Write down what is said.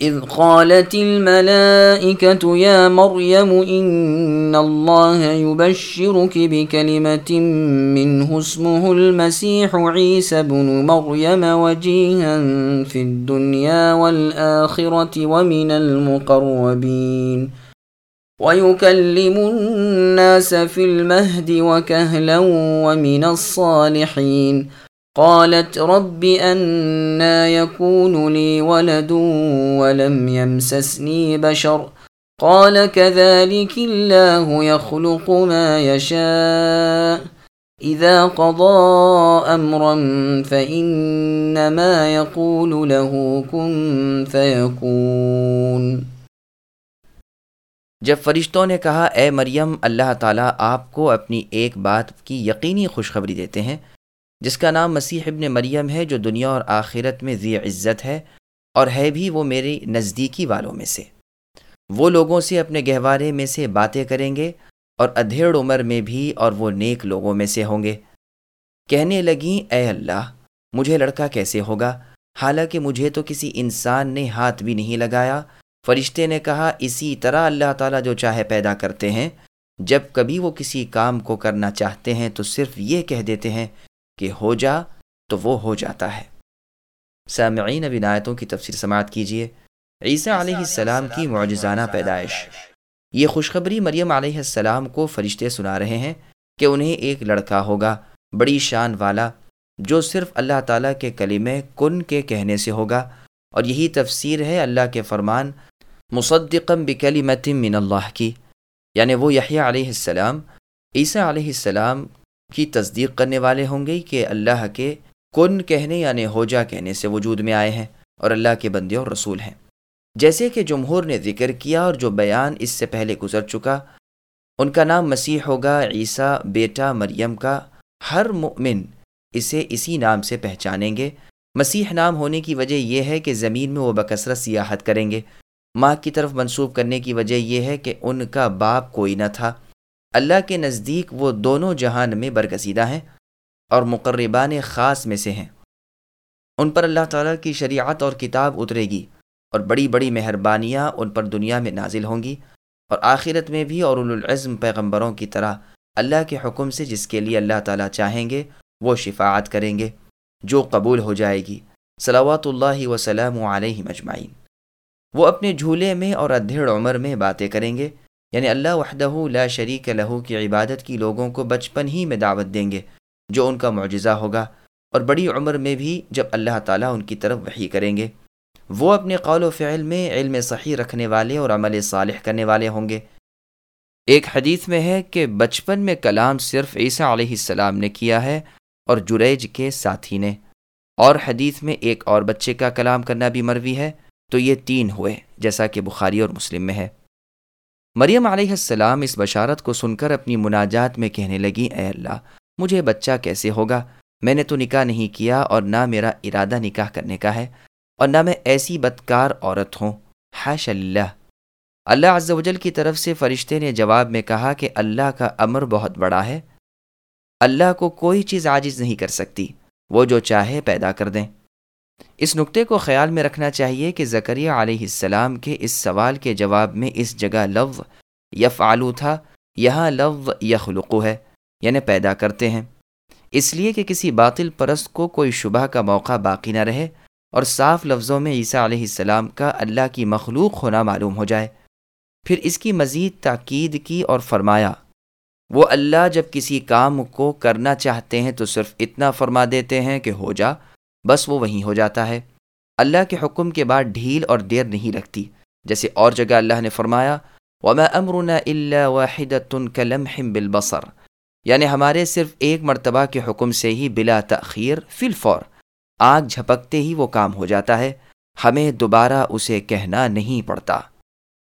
إذ قالت الملائكة يا مريم إن الله يبشرك بكلمة منه اسمه المسيح عيسى بن مريم وجيها في الدنيا والآخرة ومن المقربين ويكلم الناس في المهد وكهلا ومن الصالحين قالت رب أنا يكون لي ولد ولم يمسسني بشر. قال كذلك الله يخلق ما يشاء. إذا قضى أمرا فإنما يقول له كن فيكون. جب فرشتوں نے کہا، اے مریم، اللہ تعالیٰ آپ کو اپنی ایک بات کی یقینی خوشخبری دیتے ہیں جس کا نام مسیح ابن مریم ہے، جو دنیا اور آخرت میں ذی عزت ہے اور ہے بھی وہ میری نزدیکی والوں میں سے۔ وہ لوگوں سے اپنے گہوارے میں سے باتیں کریں گے اور ادھیڑ عمر میں بھی اور وہ نیک لوگوں میں سے ہوں گے۔ کہنے لگیں، اے اللہ، مجھے لڑکا کیسے ہوگا؟ حالانکہ مجھے تو کسی انسان نے ہاتھ بھی نہیں لگایا۔ فرشتے نے کہا، اسی طرح اللہ تعالیٰ جو چاہے پیدا کرتے ہیں۔ جب کبھی وہ کسی کام کو کرنا چاہتے ہیں تو صرف یہ کہہ دیتے ہیں کہ ہو جا تو وہ ہو جاتا ہے۔ سامعین اب عنایتوں کی تفسیر سماعت کیجیے عیسیٰ علیہ السلام کی معجزانہ پیدائش۔ یہ خوشخبری مریم علیہ السلام کو فرشتے سنا رہے ہیں کہ انہیں ایک لڑکا ہوگا، بڑی شان والا، جو صرف اللہ تعالیٰ کے کلمے کن کے کہنے سے ہوگا۔ اور یہی تفسیر ہے اللہ کے فرمان مصدقم بکلمت من اللہ کی۔ یعنی وہ یحییٰ علیہ السلام، عیسیٰ علیہ السلام کی تصدیق کرنے والے ہوں گے کہ اللہ کے کن کہنے یعنی ہو جا کہنے سے وجود میں آئے ہیں اور اللہ کے بندے اور رسول ہیں۔ جیسے کہ جمہور نے ذکر کیا اور جو بیان اس سے پہلے گزر چکا، ان کا نام مسیح ہوگا، عیسیٰ بیٹا مریم کا ہر مؤمن اسے اسی نام سے پہچانیں گے۔ مسیح نام ہونے کی وجہ یہ ہے کہ زمین میں وہ بکثرت سیاحت کریں گے۔ ماں کی طرف منسوب کرنے کی وجہ یہ ہے کہ ان کا باپ کوئی نہ تھا۔ اللہ کے نزدیک وہ دونوں جہان میں برگزیدہ ہیں اور مقربان خاص میں سے ہیں۔ ان پر اللہ تعالیٰ کی شریعت اور کتاب اترے گی اور بڑی بڑی مہربانیاں ان پر دنیا میں نازل ہوں گی اور آخرت میں بھی اور العزم پیغمبروں کی طرح اللہ کے حکم سے جس کے لیے اللہ تعالیٰ چاہیں گے وہ شفاعت کریں گے جو قبول ہو جائے گی۔ صلوات اللہ وسلم علیہ مجمعین۔ وہ اپنے جھولے میں اور ادھیڑ عمر میں باتیں کریں گے یعنی اللہ وحدہ لا شریک لہو کی عبادت کی لوگوں کو بچپن ہی میں دعوت دیں گے، جو ان کا معجزہ ہوگا۔ اور بڑی عمر میں بھی جب اللہ تعالیٰ ان کی طرف وحی کریں گے، وہ اپنے قول و فعل میں علم صحیح رکھنے والے اور عمل صالح کرنے والے ہوں گے۔ ایک حدیث میں ہے کہ بچپن میں کلام صرف عیسیٰ علیہ السلام نے کیا ہے اور جریج کے ساتھی نے۔ اور حدیث میں ایک اور بچے کا کلام کرنا بھی مروی ہے، تو یہ تین ہوئے، جیسا کہ بخاری اور مسلم میں ہے۔ مریم علیہ السلام اس بشارت کو سن کر اپنی مناجات میں کہنے لگی، اے اللہ، مجھے بچہ کیسے ہوگا؟ میں نے تو نکاح نہیں کیا اور نہ میرا ارادہ نکاح کرنے کا ہے اور نہ میں ایسی بدکار عورت ہوں۔ حش اللہ۔ اللہ عز و جل کی طرف سے فرشتے نے جواب میں کہا کہ اللہ کا امر بہت بڑا ہے۔ اللہ کو کوئی چیز عاجز نہیں کر سکتی۔ وہ جو چاہے پیدا کر دیں۔ اس نقطے کو خیال میں رکھنا چاہیے کہ زکریہ علیہ السلام کے اس سوال کے جواب میں اس جگہ لو یف آلو تھا، یہاں لو یخلقو ہے یعنی پیدا کرتے ہیں۔ اس لیے کہ کسی باطل پرست کو کوئی شبہ کا موقع باقی نہ رہے اور صاف لفظوں میں عیسیٰ علیہ السلام کا اللہ کی مخلوق ہونا معلوم ہو جائے۔ پھر اس کی مزید تاکید کی اور فرمایا، وہ اللہ جب کسی کام کو کرنا چاہتے ہیں تو صرف اتنا فرما دیتے ہیں کہ ہو جا بس وہ وہیں ہو جاتا ہے۔ اللہ کے حکم کے بعد ڈھیل اور دیر نہیں لگتی۔ جیسے اور جگہ اللہ نے فرمایا، وما امرنا الا واحدۃ كلمح بالبصر یعنی ہمارے صرف ایک مرتبہ کے حکم سے ہی بلا تاخیر فی الفور۔ آگ جھپکتے ہی وہ کام ہو جاتا ہے۔ ہمیں دوبارہ اسے کہنا نہیں پڑتا۔